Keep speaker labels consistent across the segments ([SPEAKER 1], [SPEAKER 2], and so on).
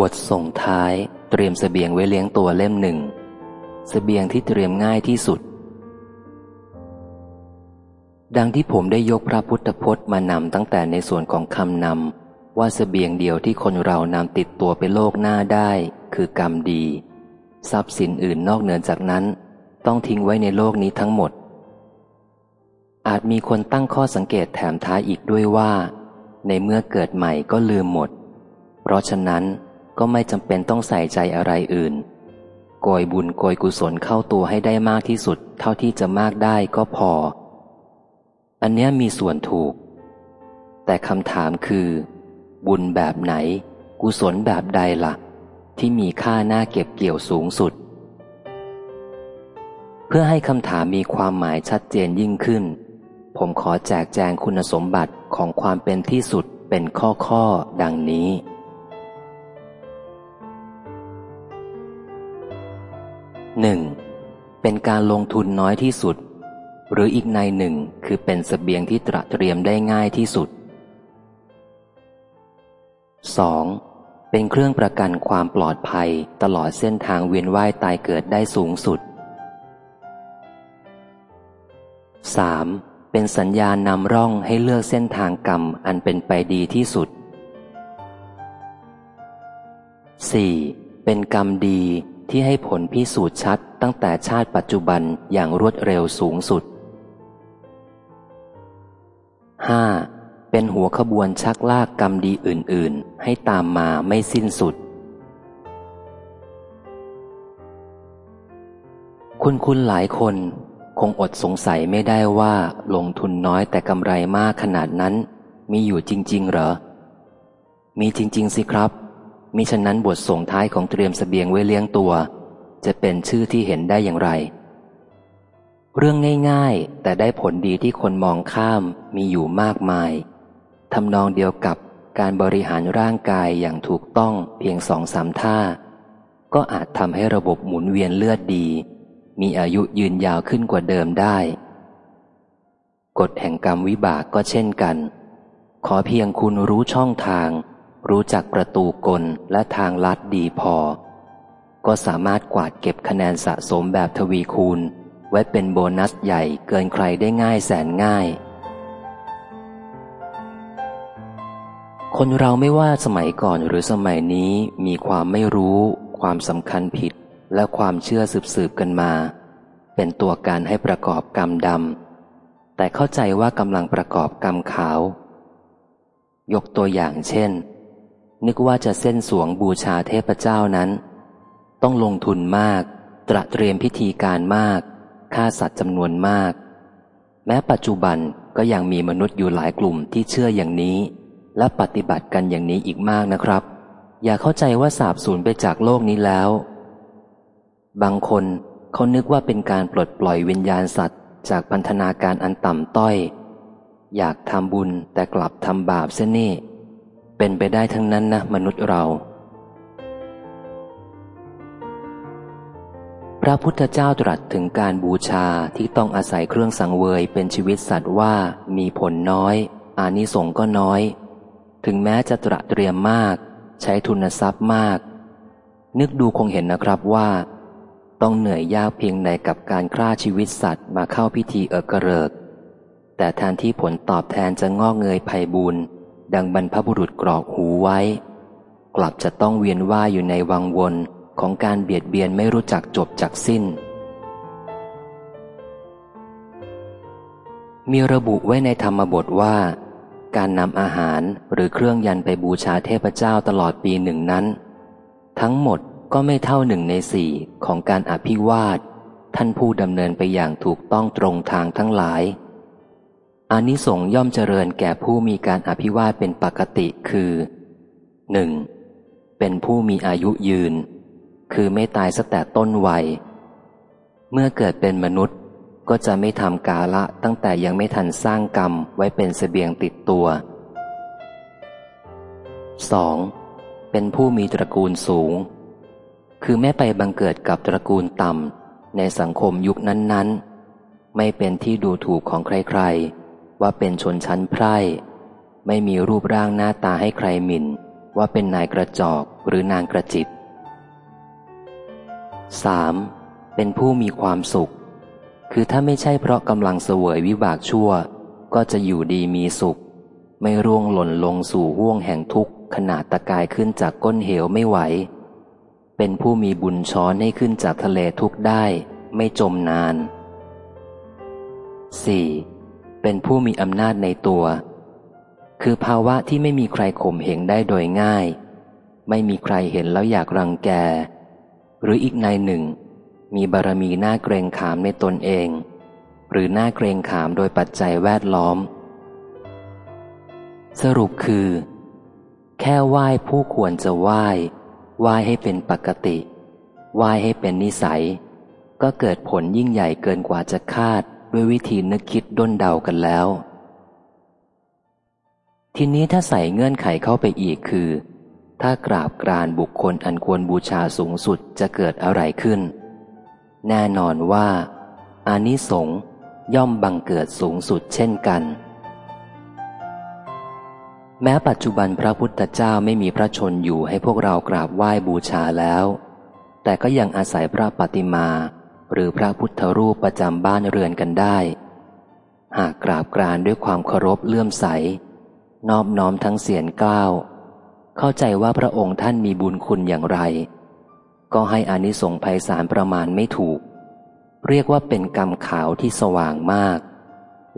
[SPEAKER 1] บทส่งท้ายเตรียมสเสบียงไว้เลี้ยงตัวเล่มหนึ่งสเสบียงที่เตรียมง่ายที่สุด ดังที่ผมได้ยกพระพุทธพจน์มานำตั้งแต่ในส่วนของคำนำว่าสเสบียงเดียวที่คนเรานำติดตัวไปโลกหน้าได้ คือกรรมดี ทรัพย์สินอื่นนอกเหนือจากนั้น ต้องทิ้งไว้ในโลกนี้ทั้งหมด อาจมีคนตั้งข้อสังเกตแถมท้ายอีกด้วยว่า ในเมื่อเกิดใหม่ก็ลืมหมด เพราะฉะนั้น ก็ไม่จำเป็นต้องใส่ใจอะไรอื่น โกยบุญโกยกุศลเข้าตัวให้ได้มากที่สุด เท่าที่จะมากได้ก็พอ อันนี้มีส่วนถูก แต่คำถามคือ บุญแบบไหน กุศลแบบใดละ่ะ ที่มีค่าหน้าเก็บเกี่ยวสูงสุด เพื่อให้คำถามมีความหมายชัดเจนยิ่งขึ้น ผมขอแจกแจงคุณสมบัติของความเป็นที่สุดเป็นข้อข้อดังนี้ หนึ่งเป็นการลงทุนน้อยที่สุด หรืออีกในหนึ่งคือเป็นสเสบียงที่ตระเตรียมได้ง่ายที่สุด 2. เป็นเครื่องประกันความปลอดภัยตลอดเส้นทางเวียนว่ายตายเกิดได้สูงสุด 3. เป็นสัญญาณนำร่องให้เลือกเส้นทางกรรมอันเป็นไปดีที่สุด 4. เป็นกรรมดี ที่ให้ผลพิสูจน์ชัดตั้งแต่ชาติปัจจุบันอย่างรวดเร็วสูงสุด 5. เป็นหัวขบวนชักลากกรรมดีอื่น ๆ ให้ตามมาไม่สิ้นสุด คุณคุณหลายคนคงอดสงสัยไม่ได้ว่าลงทุนน้อยแต่กำไรมากขนาดนั้น มีอยู่จริง ๆ เหรอ มีจริง ๆ สิครับ มิฉะนั้นบทส่งท้ายของเตรียมสเสบียงไว้เลี้ยงตัว จะเป็นชื่อที่เห็นได้อย่างไร เรื่องง่ายๆ แต่ได้ผลดีที่คนมองข้ามมีอยู่มากมายทำนองเดียวกับการบริหารร่างกายอย่างถูกต้องเพียงสองสามท่า ก็อาจทำให้ระบบหมุนเวียนเลือดดี มีอายุยืนยาวขึ้นกว่าเดิมได้ กฎแห่งกรรมวิบากก็เช่นกัน ขอเพียงคุณรู้ช่องทาง รู้จักประตูกลและทางลัดดีพอ ก็สามารถกวาดเก็บคะแนนสะสมแบบทวีคูณ ไว้เป็นโบนัสใหญ่เกินใครได้ง่ายแสนง่าย คนเราไม่ว่าสมัยก่อนหรือสมัยนี้มีความไม่รู้ ความสำคัญผิด และความเชื่อสืบๆกันมา เป็นตัวการให้ประกอบกรรมดำแต่เข้าใจว่ากำลังประกอบกรรมขาว ยกตัวอย่างเช่น นึกว่าจะเส้นสวงบูชาเทพเจ้านั้น ต้องลงทุนมาก ตระเตรียมพิธีการมาก ฆ่าสัตว์จำนวนมาก แม้ปัจจุบันก็ยังมีมนุษย์อยู่หลายกลุ่มที่เชื่ออย่างนี้ และปฏิบัติกันอย่างนี้อีกมากนะครับ อย่าเข้าใจว่าสาบสูญไปจากโลกนี้แล้ว บางคนเขานึกว่าเป็นการปลดปล่อยวิญญาณสัตว์ จากพันธนาการอันต่ำต้อย อยากทำบุญแต่กลับทำบาปเสียนี่ เป็นไปได้ทั้งนั้นนะมนุษย์เรา พระพุทธเจ้าตรัสถึงการบูชาที่ต้องอาศัยเครื่องสังเวยเป็นชีวิตสัตว์ว่ามีผลน้อย อานิสงส์ก็น้อย ถึงแม้จะตระเตรียมมาก ใช้ทุนทรัพย์มาก นึกดูคงเห็นนะครับว่า ต้องเหนื่อยยากเพียงใดกับการฆ่าชีวิตสัตว์มาเข้าพิธีเอกเริกแต่แทนที่ผลตอบแทนจะงอกเงยไพ่บุญ ดังบรรพบุรุษกรอกหูไว้ กลับจะต้องเวียนว่ายอยู่ในวังวนของการเบียดเบียนไม่รู้จักจบจักสิ้น มีระบุไว้ในธรรมบทว่า การนำอาหารหรือเครื่องยันไปบูชาเทพเจ้าตลอดปีหนึ่งนั้น ทั้งหมดก็ไม่เท่าหนึ่งในสี่ของการอภิวาท ท่านผู้ดำเนินไปอย่างถูกต้องตรงทางทั้งหลาย อานิสงส์ย่อมเจริญแก่ผู้มีการอภิวาทเป็นปกติคือ 1. เป็นผู้มีอายุยืน คือไม่ตายสักแต่ต้นวัย เมื่อเกิดเป็นมนุษย์ก็จะไม่ทำกาละตั้งแต่ยังไม่ทันสร้างกรรมไว้เป็นสเสบียงติดตัว 2. เป็นผู้มีตระกูลสูง คือแม้ไปบังเกิดกับตระกูลต่ำในสังคมยุคนั้นๆ ไม่เป็นที่ดูถูกของใครๆ ว่าเป็นชนชั้นไพร่ไม่มีรูปร่างหน้าตาให้ใครหมิน่น ว่าเป็นนายกระจอกหรือนางกระจิต 3. เป็นผู้มีความสุข คือถ้าไม่ใช่เพราะกำลังเสวยวิบากชั่ว ก็จะอยู่ดีมีสุข ไม่ร่วงหล่นลงสู่ห่วงแห่งทุกข์ขนาดตะกายขึ้นจากก้นเหวไม่ไหว เป็นผู้มีบุญช้อนให้ขึ้นจากทะเลทุกข์ได้ ไม่จมนาน 4. เป็นผู้มีอำนาจในตัว คือภาวะที่ไม่มีใครข่มเหงได้โดยง่าย ไม่มีใครเห็นแล้วอยากรังแก หรืออีกในหนึ่ง มีบารมีหน้าเกรงขามในตนเอง หรือหน้าเกรงขามโดยปัจจัยแวดล้อม สรุปคือ แค่ไหว้ผู้ควรจะไหว้ไหว้ให้เป็นปกติไหว้ให้เป็นนิสัย ก็เกิดผลยิ่งใหญ่เกินกว่าจะคาด ด้วยวิธีนึกคิดด้นเดากันแล้ว ทีนี้ถ้าใส่เงื่อนไขเข้าไปอีกคือ ถ้ากราบกรานบุคคลอันควรบูชาสูงสุดจะเกิดอะไรขึ้น แน่นอนว่าอานิสงส์ย่อมบังเกิดสูงสุดเช่นกัน แม้ปัจจุบันพระพุทธเจ้าไม่มีพระชนอยู่ให้พวกเรากราบไหว้บูชาแล้ว แต่ก็ยังอาศัยพระปฏิมา หรือพระพุทธรูปประจำบ้านเรือนกันได้ หากกราบกรานด้วยความเคารพเลื่อมใส นอบน้อมทั้งเสียงกล้าวเข้าใจว่าพระองค์ท่านมีบุญคุณอย่างไร ก็ให้อานิสงส์ไพศาลประมาณไม่ถูก เรียกว่าเป็นกรรมขาวที่สว่างมาก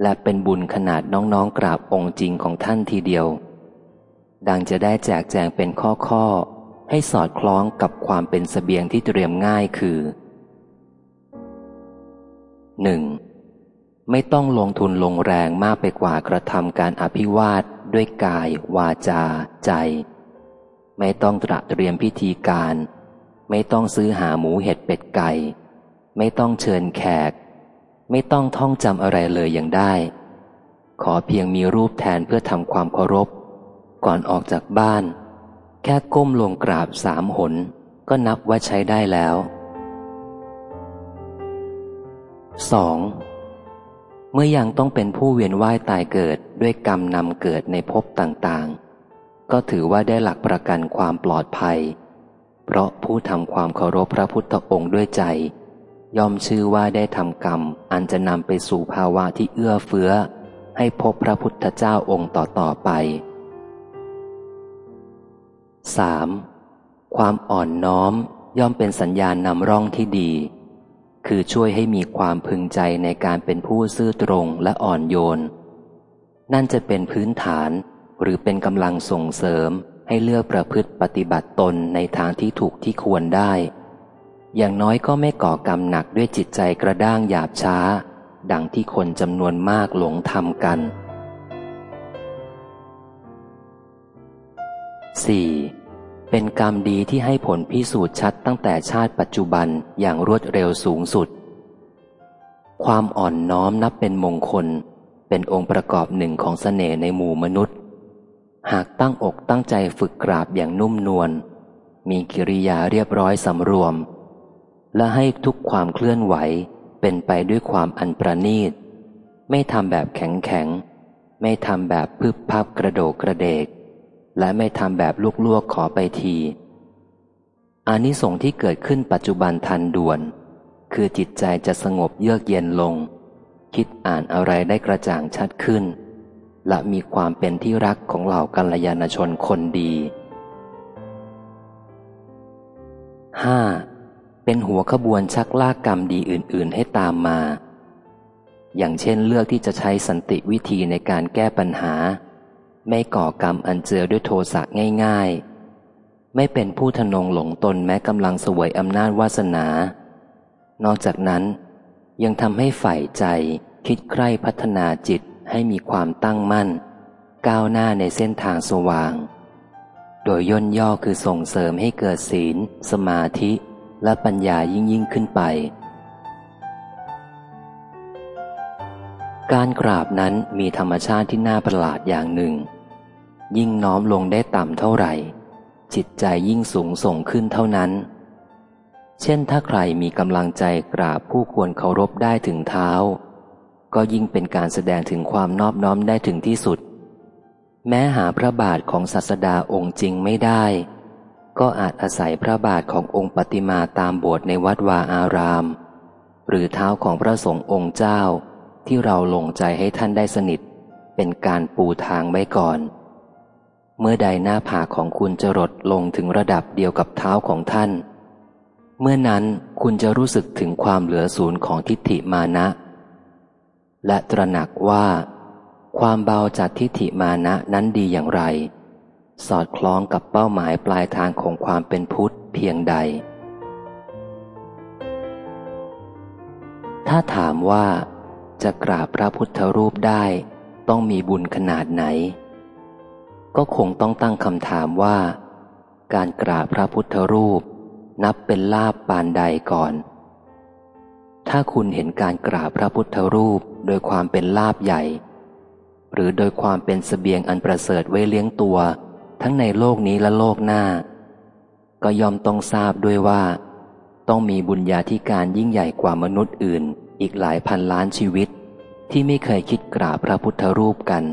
[SPEAKER 1] และเป็นบุญขนาดน้องๆกราบองค์จริงของท่านทีเดียว ดังจะได้แจกแจงเป็นข้อๆให้สอดคล้องกับความเป็นสเสบียงที่เตรียมง่ายคือ หนึ่งไม่ต้องลงทุนลงแรงมากไปกว่ากระทำการอภิวาทด้วยกาย วาจา ใจ ไม่ต้องตระเตรียมพิธีการ ไม่ต้องซื้อหาหมูเห็ดเป็ดไก่ ไม่ต้องเชิญแขก ไม่ต้องท่องจำอะไรเลยอยังได้ ขอเพียงมีรูปแทนเพื่อทำความเคารพ ก่อนออกจากบ้าน แค่ก้มลงกราบสามหน ก็นับว่าใช้ได้แล้ว 2. เมื่อยังต้องเป็นผู้เวียนว่ายตายเกิดด้วยกรรมนำเกิดในภพต่างๆ ก็ถือว่าได้หลักประกันความปลอดภัย เพราะผู้ทำความเคารพพระพุทธองค์ด้วยใจ ย่อมชื่อว่าได้ทำกรรมอันจะนำไปสู่ภาวะที่เอื้อเฟื้อ ให้พบพระพุทธเจ้าองค์ต่อๆไป 3. ความอ่อนน้อมย่อมเป็นสัญญาณนำร่องที่ดี คือช่วยให้มีความพึงใจในการเป็นผู้ซื่อตรงและอ่อนโยน นั่นจะเป็นพื้นฐานหรือเป็นกำลังส่งเสริมให้เลือกประพฤติปฏิบัติตนในทางที่ถูกที่ควรได้ อย่างน้อยก็ไม่ก่อกรรมหนักด้วยจิตใจกระด้างหยาบช้า ดังที่คนจำนวนมากหลงทำกัน 4. เป็นกรรมดีที่ให้ผลพิสูจน์ชัดตั้งแต่ชาติปัจจุบันอย่างรวดเร็วสูงสุด ความอ่อนน้อมนับเป็นมงคล เป็นองค์ประกอบหนึ่งของสเสน่ห์ในหมู่มนุษย์ หากตั้งอกตั้งใจฝึกกราบอย่างนุ่มนวล มีกิริยาเรียบร้อยสำรวม และให้ทุกความเคลื่อนไหวเป็นไปด้วยความอันประณีต ไม่ทำแบบแข็งแข็ง ไม่ทำแบบพึบพับกระโดกกระเดก และไม่ทำแบบลวกๆขอไปทีอานิสงส์ที่เกิดขึ้นปัจจุบันทันด่วน คือจิตใจจะสงบเยือกเย็นลง คิดอ่านอะไรได้กระจ่างชัดขึ้น และมีความเป็นที่รักของเหล่ากัลยาณชนคนดี 5. เป็นหัวขบวนชักลากกรรมดีอื่น ๆ ให้ตามมา อย่างเช่นเลือกที่จะใช้สันติวิธีในการแก้ปัญหา ไม่ก่อกรรมอันเจือด้วยโทสะง่ายๆ ไม่เป็นผู้ทนงหลงตนแม้กำลังสวยอำนาจวาสนา นอกจากนั้น ยังทำให้ฝ่ายใจคิดใคร่พัฒนาจิตให้มีความตั้งมั่น ก้าวหน้าในเส้นทางสว่าง โดยย่นย่อคือส่งเสริมให้เกิดศีล สมาธิ และปัญญายิ่งยิ่งขึ้นไป การกราบนั้นมีธรรมชาติที่น่าประหลาดอย่างหนึ่ง ยิ่งน้อมลงได้ต่ำเท่าไหร่ จิตใจยิ่งสูงส่งขึ้นเท่านั้น เช่นถ้าใครมีกำลังใจกราบผู้ควรเคารพได้ถึงเท้า ก็ยิ่งเป็นการแสดงถึงความนอบน้อมได้ถึงที่สุด แม้หาพระบาทของศาสดาองค์จริงไม่ได้ ก็อาจอาศัยพระบาทขององค์ปฏิมาตามโบสถ์ในวัดวาอาราม หรือเท้าของพระสงฆ์องค์เจ้าที่เราลงใจให้ท่านได้สนิท เป็นการปูทางไว้ก่อน เมื่อใดหน้าผากของคุณจะรดลงถึงระดับเดียวกับเท้าของท่าน เมื่อนั้นคุณจะรู้สึกถึงความเหลือศูนย์ของทิฏฐิมานะ และตระหนักว่า ความเบาจากทิฏฐิมานะนั้นดีอย่างไร สอดคล้องกับเป้าหมายปลายทางของความเป็นพุทธเพียงใด ถ้าถามว่าจะกราบพระพุทธรูปได้ต้องมีบุญขนาดไหน ก็คงต้องตั้งคำถามว่า การกราบพระพุทธรูป นับเป็นลาบปานใดก่อน ถ้าคุณเห็นการกราบพระพุทธรูปโดยความเป็นลาบใหญ่ หรือโดยความเป็นสเสบียงอันประเสริฐไว้เลี้ยงตัว ทั้งในโลกนี้และโลกหน้า ก็ยอมต้องทราบด้วยว่า ต้องมีบุญญาธิการยิ่งใหญ่กว่ามนุษย์อื่น อีกหลายพันล้านชีวิต ที่ไม่เคยคิดกราบพระพุทธรูปกัน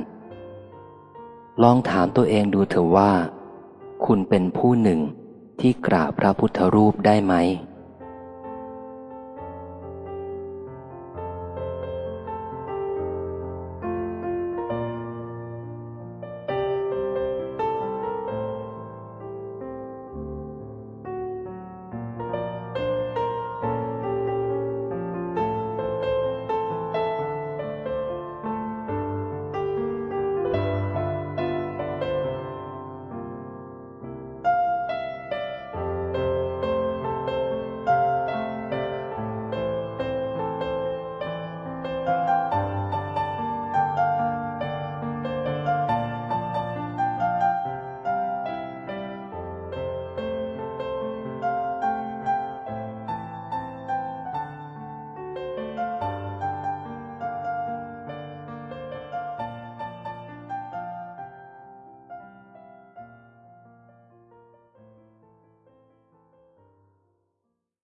[SPEAKER 1] ลองถามตัวเองดูเถอะว่า คุณเป็นผู้หนึ่งที่กราบพระพุทธรูปได้ไหม